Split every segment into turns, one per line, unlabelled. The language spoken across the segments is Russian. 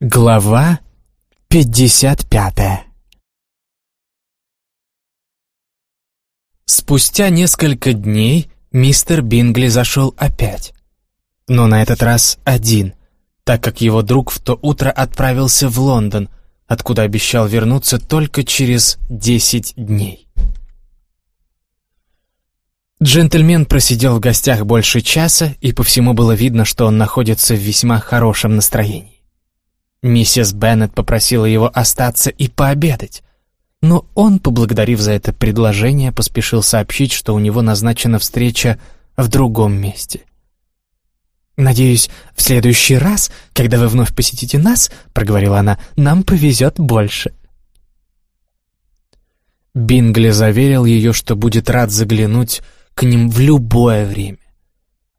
Глава пятьдесят пятая Спустя несколько дней мистер Бингли зашел опять. Но на этот раз один, так как его друг в то утро отправился в Лондон, откуда обещал вернуться только через десять дней. Джентльмен просидел в гостях больше часа, и по всему было видно, что он находится в весьма хорошем настроении. Миссис Беннет попросила его остаться и пообедать. Но он, поблагодарив за это предложение, поспешил сообщить, что у него назначена встреча в другом месте. «Надеюсь, в следующий раз, когда вы вновь посетите нас, — проговорила она, — нам повезет больше». Бингли заверил ее, что будет рад заглянуть к ним в любое время.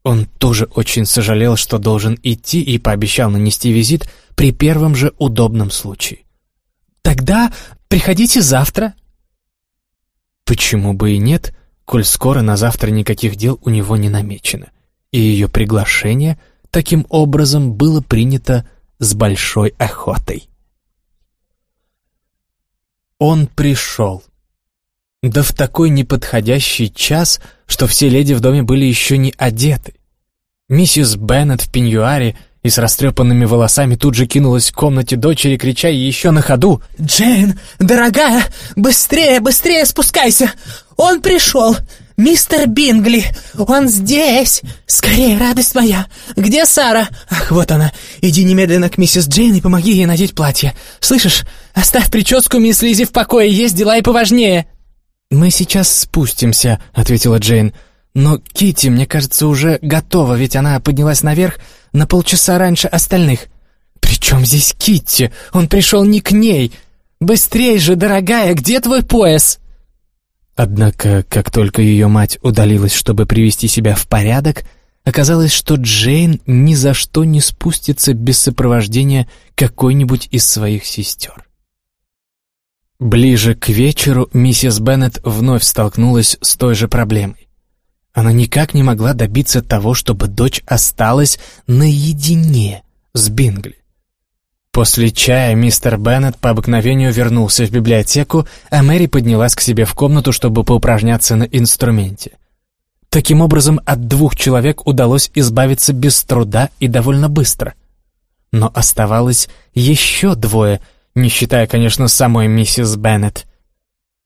Он тоже очень сожалел, что должен идти, и пообещал нанести визит при первом же удобном случае. «Тогда приходите завтра». Почему бы и нет, коль скоро на завтра никаких дел у него не намечено, и ее приглашение таким образом было принято с большой охотой. Он пришел. Да в такой неподходящий час, что все леди в доме были еще не одеты. Миссис Беннет в пеньюаре и с растрепанными волосами тут же кинулась в комнате дочери, крича еще на ходу.
«Джейн, дорогая, быстрее, быстрее спускайся! Он пришел! Мистер Бингли! Он здесь! Скорее, радость моя! Где Сара? Ах, вот она! Иди немедленно к миссис Джейн и помоги ей надеть платье. Слышишь? Оставь прическу мисс Лизи в покое, есть дела и поважнее!»
«Мы сейчас спустимся», — ответила Джейн. «Но Кити, мне кажется, уже готова, ведь она поднялась наверх на полчаса раньше остальных». «При чем здесь Китти? Он пришел не к ней! Быстрей же, дорогая, где твой пояс?» Однако, как только ее мать удалилась, чтобы привести себя в порядок, оказалось, что Джейн ни за что не спустится без сопровождения какой-нибудь из своих сестер. Ближе к вечеру миссис Беннет вновь столкнулась с той же проблемой. Она никак не могла добиться того, чтобы дочь осталась наедине с Бингли. После чая мистер Беннет по обыкновению вернулся в библиотеку, а Мэри поднялась к себе в комнату, чтобы поупражняться на инструменте. Таким образом, от двух человек удалось избавиться без труда и довольно быстро. Но оставалось еще двое, не считая, конечно, самой миссис Беннет.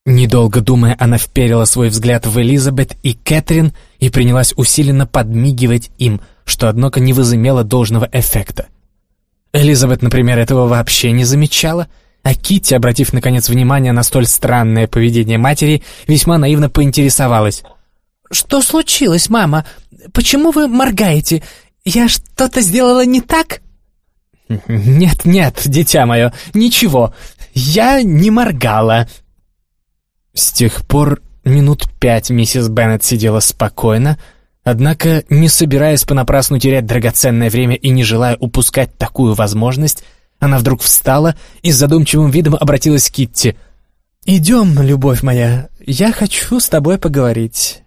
Недолго думая, она вперила свой взгляд в Элизабет и Кэтрин и принялась усиленно подмигивать им, что, однако, не возымело должного эффекта. Элизабет, например, этого вообще не замечала, а Китти, обратив, наконец, внимание на столь странное поведение матери, весьма наивно поинтересовалась.
«Что случилось, мама? Почему вы моргаете? Я что-то сделала не так?»
«Нет-нет, дитя мое, ничего, я не моргала», с тех пор минут пять миссис Беннет сидела спокойно, однако, не собираясь понапрасну терять драгоценное время и не желая упускать такую возможность, она вдруг встала и с задумчивым видом обратилась к Китти. «Идем, любовь моя, я хочу с тобой поговорить».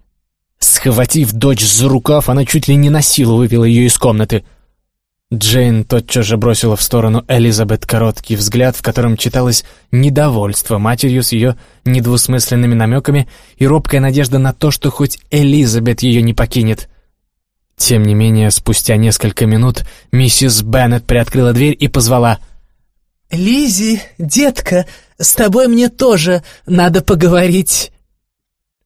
Схватив дочь за рукав, она чуть ли не на силу вывела ее из комнаты — Джейн тотчас же бросила в сторону Элизабет короткий взгляд, в котором читалось недовольство матерью с ее недвусмысленными намеками и робкая надежда на то, что хоть Элизабет ее не покинет. Тем не менее, спустя несколько минут миссис Беннет приоткрыла дверь и позвала
«Лизи, детка, с тобой мне тоже надо поговорить».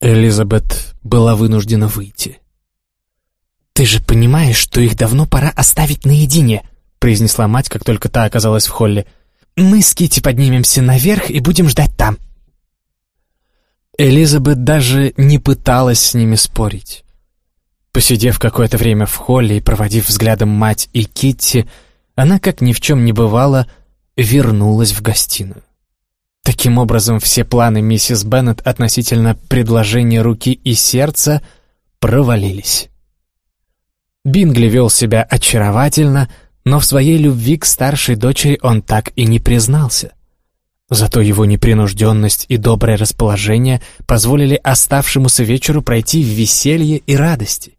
Элизабет была вынуждена выйти. «Ты же понимаешь, что их давно пора оставить наедине», произнесла мать, как только та оказалась в холле. «Мы с Кити поднимемся наверх и будем ждать там». Элизабет даже не пыталась с ними спорить. Посидев какое-то время в холле и проводив взглядом мать и Китти, она, как ни в чем не бывало, вернулась в гостиную. Таким образом, все планы миссис Беннет относительно предложения руки и сердца провалились. Бингли вел себя очаровательно, но в своей любви к старшей дочери он так и не признался. Зато его непринужденность и доброе расположение позволили оставшемуся вечеру пройти в веселье и радости.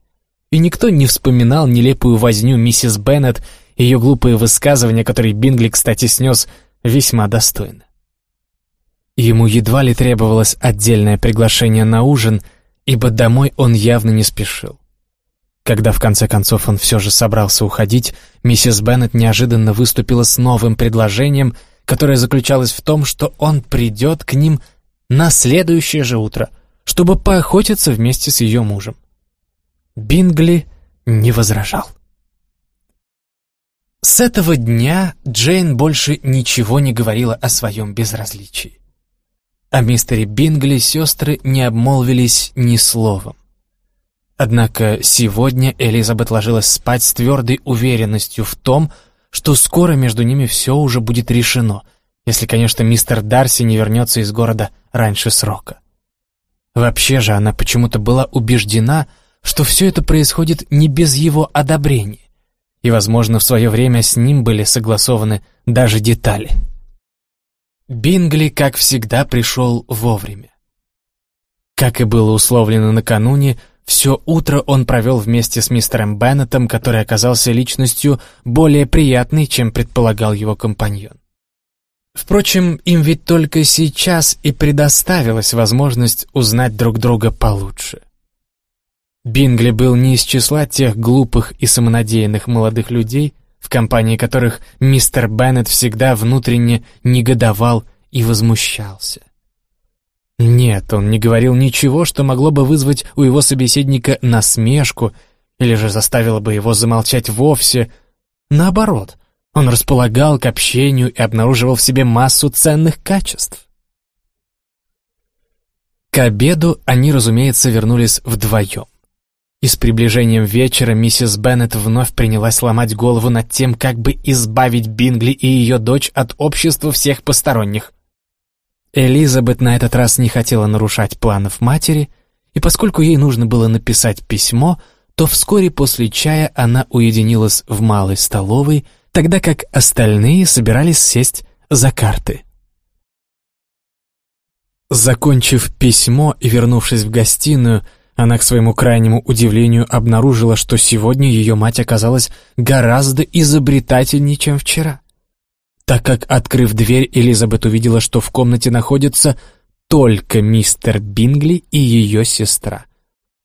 И никто не вспоминал нелепую возню миссис Беннет ее глупые высказывания, которые Бингли, кстати, снес весьма достойно. Ему едва ли требовалось отдельное приглашение на ужин, ибо домой он явно не спешил. Когда в конце концов он все же собрался уходить, миссис Беннет неожиданно выступила с новым предложением, которое заключалось в том, что он придет к ним на следующее же утро, чтобы поохотиться вместе с ее мужем. Бингли не возражал. С этого дня Джейн больше ничего не говорила о своем безразличии. О мистере Бингли сестры не обмолвились ни словом. Однако сегодня Элизабет ложилась спать с твердой уверенностью в том, что скоро между ними все уже будет решено, если, конечно, мистер Дарси не вернется из города раньше срока. Вообще же она почему-то была убеждена, что все это происходит не без его одобрения, и, возможно, в свое время с ним были согласованы даже детали. Бингли, как всегда, пришел вовремя. Как и было условлено накануне, все утро он провел вместе с мистером Беннетом, который оказался личностью более приятной, чем предполагал его компаньон. Впрочем, им ведь только сейчас и предоставилась возможность узнать друг друга получше. Бингли был не из числа тех глупых и самонадеянных молодых людей, в компании которых мистер Беннет всегда внутренне негодовал и возмущался. Нет, он не говорил ничего, что могло бы вызвать у его собеседника насмешку или же заставило бы его замолчать вовсе. Наоборот, он располагал к общению и обнаруживал в себе массу ценных качеств. К обеду они, разумеется, вернулись вдвоем. И с приближением вечера миссис Беннет вновь принялась ломать голову над тем, как бы избавить Бингли и ее дочь от общества всех посторонних. Элизабет на этот раз не хотела нарушать планов матери, и поскольку ей нужно было написать письмо, то вскоре после чая она уединилась в малой столовой, тогда как остальные собирались сесть за карты. Закончив письмо и вернувшись в гостиную, она, к своему крайнему удивлению, обнаружила, что сегодня ее мать оказалась гораздо изобретательнее, чем вчера. Так как, открыв дверь, Элизабет увидела, что в комнате находится только мистер Бингли и ее сестра,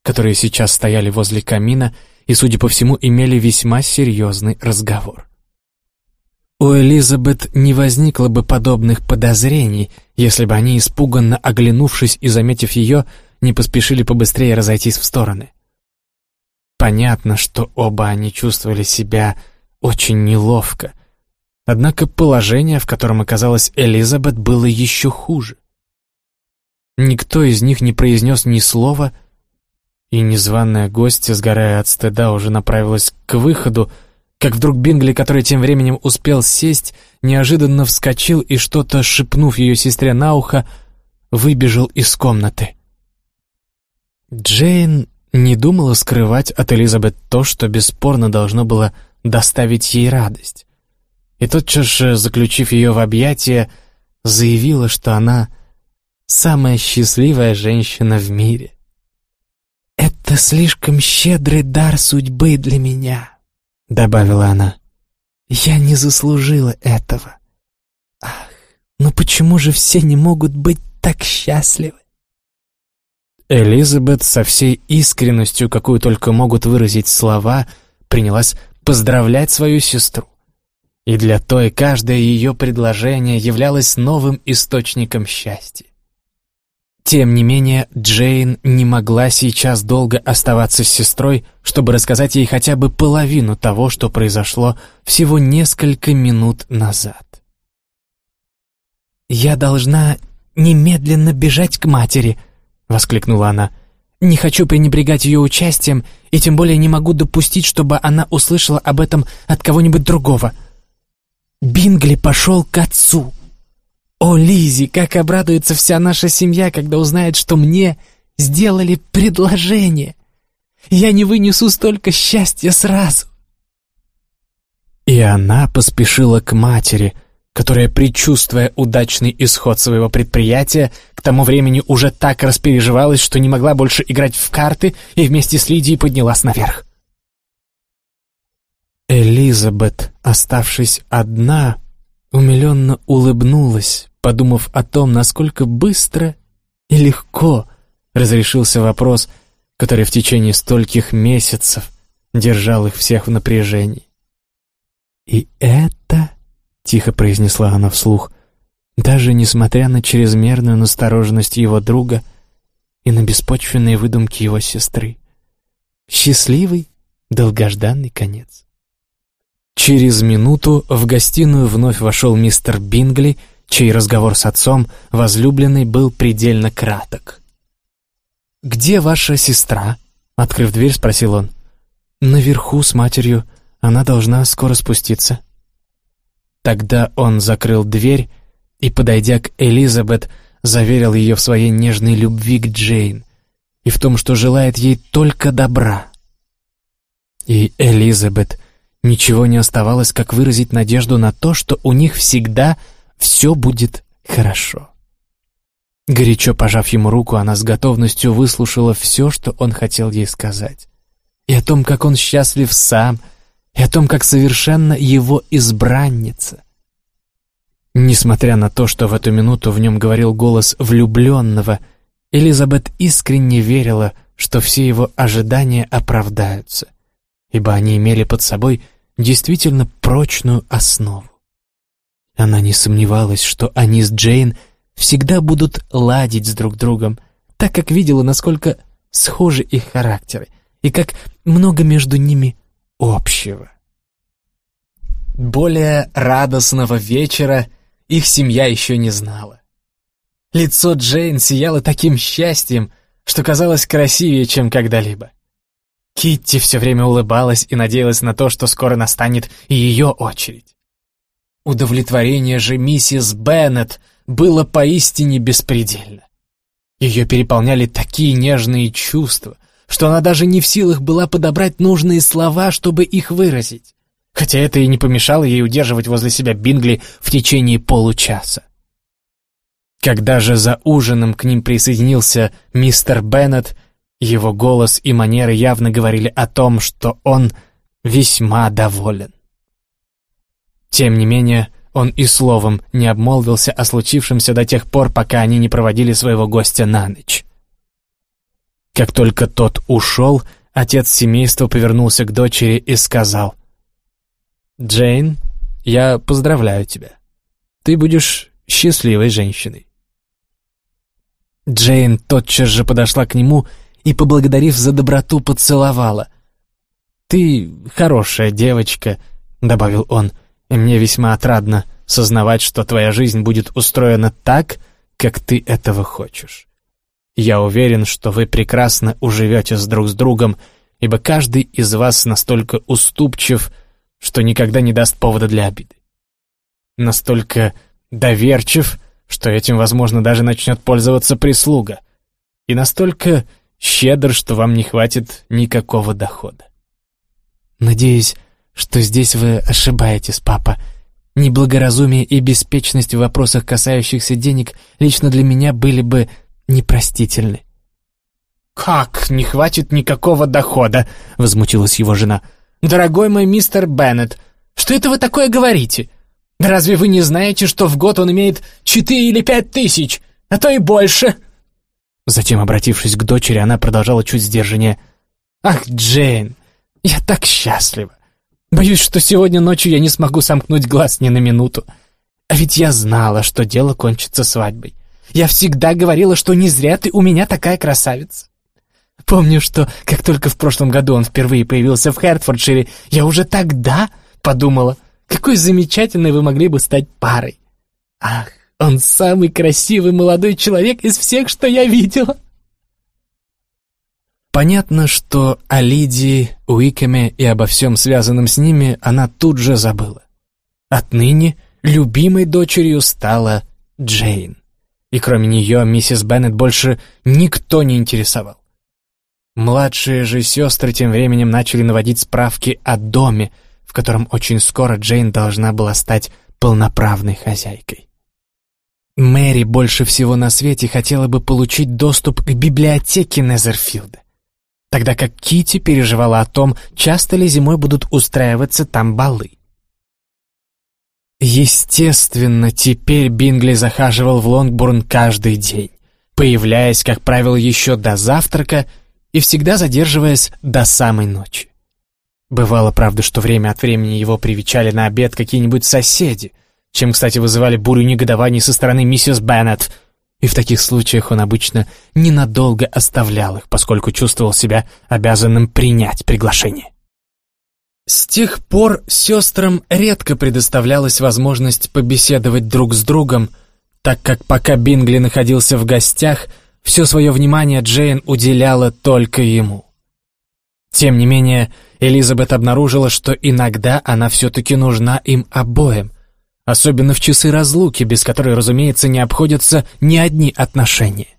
которые сейчас стояли возле камина и, судя по всему, имели весьма серьезный разговор. У Элизабет не возникло бы подобных подозрений, если бы они, испуганно оглянувшись и заметив ее, не поспешили побыстрее разойтись в стороны. Понятно, что оба они чувствовали себя очень неловко, однако положение, в котором оказалась Элизабет, было еще хуже. Никто из них не произнес ни слова, и незваная гостья, сгорая от стыда, уже направилась к выходу, как вдруг Бингли, который тем временем успел сесть, неожиданно вскочил и, что-то шепнув ее сестре на ухо, выбежал из комнаты. Джейн не думала скрывать от Элизабет то, что бесспорно должно было доставить ей радость. И тотчас же, заключив ее в объятия, заявила, что она самая счастливая женщина в мире. «Это слишком щедрый дар судьбы для меня», — добавила она. «Я не заслужила этого. Ах, но почему же все не могут быть так счастливы?» Элизабет со всей искренностью, какую только могут выразить слова, принялась поздравлять свою сестру. И для той каждое ее предложение являлось новым источником счастья. Тем не менее, Джейн не могла сейчас долго оставаться с сестрой, чтобы рассказать ей хотя бы половину того, что произошло всего несколько минут назад. «Я должна немедленно бежать к матери», — воскликнула она. «Не хочу пренебрегать ее участием, и тем более не могу допустить, чтобы она услышала об этом от кого-нибудь другого. Бингли пошел к отцу. О, Лизи, как обрадуется вся наша семья, когда узнает, что мне сделали предложение. Я не вынесу столько счастья сразу». И она поспешила к матери — которая, предчувствуя удачный исход своего предприятия, к тому времени уже так распереживалась, что не могла больше играть в карты и вместе с Лидией поднялась наверх. Элизабет, оставшись одна, умиленно улыбнулась, подумав о том, насколько быстро и легко разрешился вопрос, который в течение стольких месяцев держал их всех в напряжении. «И это...» — тихо произнесла она вслух, даже несмотря на чрезмерную настороженность его друга и на беспочвенные выдумки его сестры. Счастливый, долгожданный конец. Через минуту в гостиную вновь вошел мистер Бингли, чей разговор с отцом возлюбленный был предельно краток. «Где ваша сестра?» — открыв дверь, спросил он. «Наверху с матерью. Она должна скоро спуститься». Тогда он закрыл дверь и, подойдя к Элизабет, заверил ее в своей нежной любви к Джейн и в том, что желает ей только добра. И Элизабет ничего не оставалось, как выразить надежду на то, что у них всегда все будет хорошо. Горячо пожав ему руку, она с готовностью выслушала все, что он хотел ей сказать. И о том, как он счастлив сам, и о том, как совершенно его избранница. Несмотря на то, что в эту минуту в нем говорил голос влюбленного, Элизабет искренне верила, что все его ожидания оправдаются, ибо они имели под собой действительно прочную основу. Она не сомневалась, что они с Джейн всегда будут ладить с друг другом, так как видела, насколько схожи их характеры и как много между ними общего. Более радостного вечера их семья еще не знала. Лицо Джейн сияло таким счастьем, что казалось красивее, чем когда-либо. Китти все время улыбалась и надеялась на то, что скоро настанет и ее очередь. Удовлетворение же миссис Беннет было поистине беспредельно. Ее переполняли такие нежные чувства, что она даже не в силах была подобрать нужные слова, чтобы их выразить, хотя это и не помешало ей удерживать возле себя Бингли в течение получаса. Когда же за ужином к ним присоединился мистер Беннет, его голос и манеры явно говорили о том, что он весьма доволен. Тем не менее, он и словом не обмолвился о случившемся до тех пор, пока они не проводили своего гостя на ночь. Как только тот ушел, отец семейства повернулся к дочери и сказал, «Джейн, я поздравляю тебя. Ты будешь счастливой женщиной». Джейн тотчас же подошла к нему и, поблагодарив за доброту, поцеловала. «Ты хорошая девочка», — добавил он, — «и мне весьма отрадно сознавать, что твоя жизнь будет устроена так, как ты этого хочешь. Я уверен, что вы прекрасно уживетесь друг с другом, ибо каждый из вас настолько уступчив, что никогда не даст повода для обиды. Настолько доверчив, что этим, возможно, даже начнет пользоваться прислуга. И настолько щедр, что вам не хватит никакого дохода. «Надеюсь, что здесь вы ошибаетесь, папа. Неблагоразумие и беспечность в вопросах, касающихся денег, лично для меня были бы непростительны». «Как не хватит никакого дохода?» — возмутилась его жена. «Дорогой мой мистер Беннет, что это вы такое говорите? Да разве вы не знаете, что в год он имеет четыре или пять тысяч, а то и больше?» Затем, обратившись к дочери, она продолжала чуть сдержаннее. «Ах, Джейн, я так счастлива! Боюсь, что сегодня ночью я не смогу сомкнуть глаз ни на минуту. А ведь я знала, что дело кончится свадьбой. Я всегда говорила, что не зря ты у меня такая красавица. Помню, что как только в прошлом году он впервые появился в Хертфордшире, я уже тогда подумала, какой замечательной вы могли бы стать парой. Ах, он самый красивый молодой человек из всех, что я видела. Понятно, что о Лидии, Уикеме и обо всем связанном с ними она тут же забыла. Отныне любимой дочерью стала Джейн. И кроме нее миссис Беннет больше никто не интересовал. Младшие же сестры тем временем начали наводить справки о доме, в котором очень скоро Джейн должна была стать полноправной хозяйкой. Мэри больше всего на свете хотела бы получить доступ к библиотеке Незерфилда. тогда как Кити переживала о том, часто ли зимой будут устраиваться там балы. Естественно, теперь Бингли захаживал в Лонгбурн каждый день, появляясь, как правило, еще до завтрака и всегда задерживаясь до самой ночи. Бывало, правда, что время от времени его привечали на обед какие-нибудь соседи, чем, кстати, вызывали бурю негодований со стороны миссис Беннет, и в таких случаях он обычно ненадолго оставлял их, поскольку чувствовал себя обязанным принять приглашение. С тех пор сестрам редко предоставлялась возможность побеседовать друг с другом, так как пока Бингли находился в гостях, все свое внимание Джейн уделяла только ему. Тем не менее, Элизабет обнаружила, что иногда она все-таки нужна им обоим, особенно в часы разлуки, без которой, разумеется, не обходятся ни одни отношения.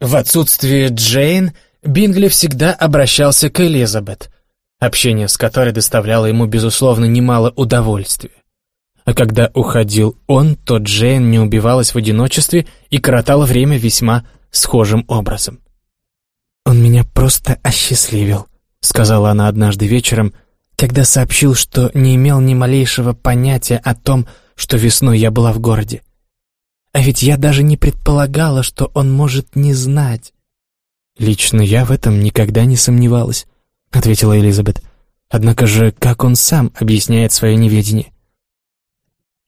В отсутствие Джейн Бингли всегда обращался к Элизабет, общение с которой доставляло ему, безусловно, немало удовольствия. А когда уходил он, то Джейн не убивалась в одиночестве и коротала время весьма схожим образом. «Он меня просто осчастливил», — сказала она однажды вечером, когда сообщил, что не имел ни малейшего понятия о том, что весной я была в городе. А ведь я даже не предполагала, что он может не знать. «Лично я в этом никогда не сомневалась», — ответила Элизабет. «Однако же, как он сам объясняет свое неведение?»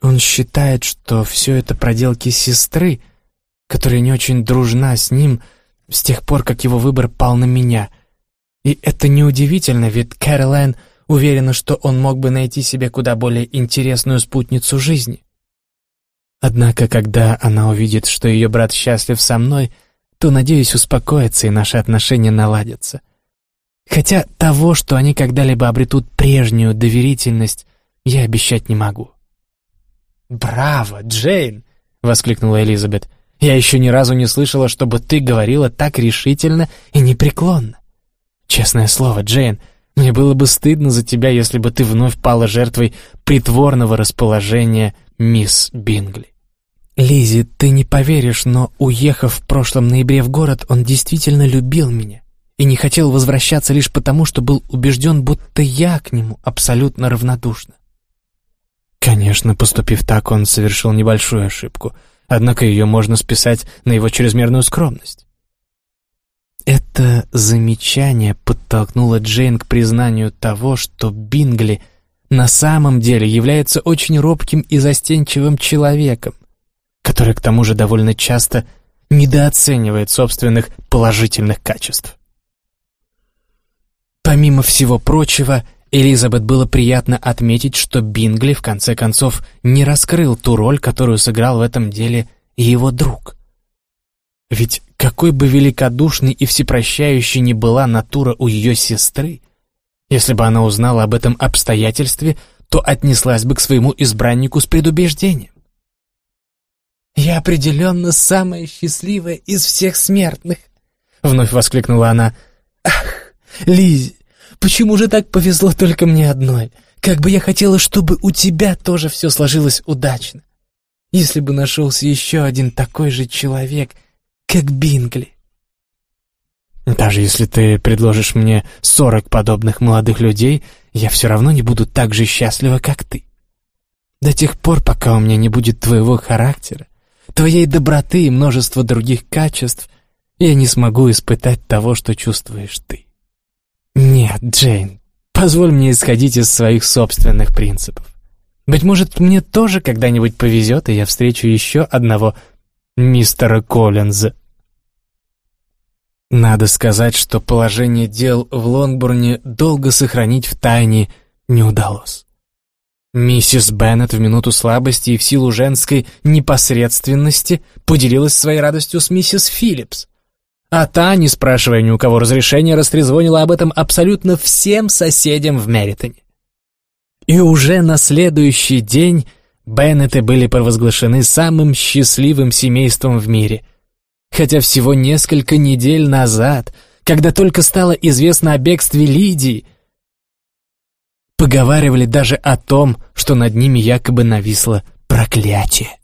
Он считает, что все это проделки сестры, которая не очень дружна с ним с тех пор, как его выбор пал на меня. И это неудивительно, ведь Кэролайн уверена, что он мог бы найти себе куда более интересную спутницу жизни. Однако, когда она увидит, что ее брат счастлив со мной, то, надеюсь, успокоится и наши отношения наладятся. Хотя того, что они когда-либо обретут прежнюю доверительность, я обещать не могу. «Браво, Джейн!» — воскликнула Элизабет. «Я еще ни разу не слышала, чтобы ты говорила так решительно и непреклонно. Честное слово, Джейн, мне было бы стыдно за тебя, если бы ты вновь пала жертвой притворного расположения мисс Бингли». Лизи, ты не поверишь, но, уехав в прошлом ноябре в город, он действительно любил меня и не хотел возвращаться лишь потому, что был убежден, будто я к нему абсолютно равнодушна. Конечно, поступив так, он совершил небольшую ошибку, однако ее можно списать на его чрезмерную скромность. Это замечание подтолкнуло Джейн к признанию того, что Бингли на самом деле является очень робким и застенчивым человеком, который к тому же довольно часто недооценивает собственных положительных качеств. Помимо всего прочего, Элизабет было приятно отметить, что Бингли в конце концов не раскрыл ту роль, которую сыграл в этом деле его друг. Ведь какой бы великодушной и всепрощающей ни была натура у ее сестры, если бы она узнала об этом обстоятельстве, то отнеслась бы к своему избраннику с предубеждением. «Я определенно самая счастливая из всех смертных!» — вновь воскликнула она. «Ах, Лизи, Почему же так повезло только мне одной? Как бы я хотела, чтобы у тебя тоже все сложилось удачно. Если бы нашелся еще один такой же человек, как Бингли. Даже если ты предложишь мне сорок подобных молодых людей, я все равно не буду так же счастлива, как ты. До тех пор, пока у меня не будет твоего характера, твоей доброты и множества других качеств, я не смогу испытать того, что чувствуешь ты. «Нет, Джейн, позволь мне исходить из своих собственных принципов. Быть может, мне тоже когда-нибудь повезет, и я встречу еще одного мистера Коллинза». Надо сказать, что положение дел в Лонгбурне долго сохранить в тайне не удалось. Миссис Беннет в минуту слабости и в силу женской непосредственности поделилась своей радостью с миссис Филлипс. А та, не спрашивая ни у кого разрешения, растрезвонила об этом абсолютно всем соседям в Меритоне. И уже на следующий день Беннеты были провозглашены самым счастливым семейством в мире. Хотя всего несколько недель назад, когда только стало известно о бегстве Лидии, поговаривали даже о том, что над ними якобы нависло проклятие.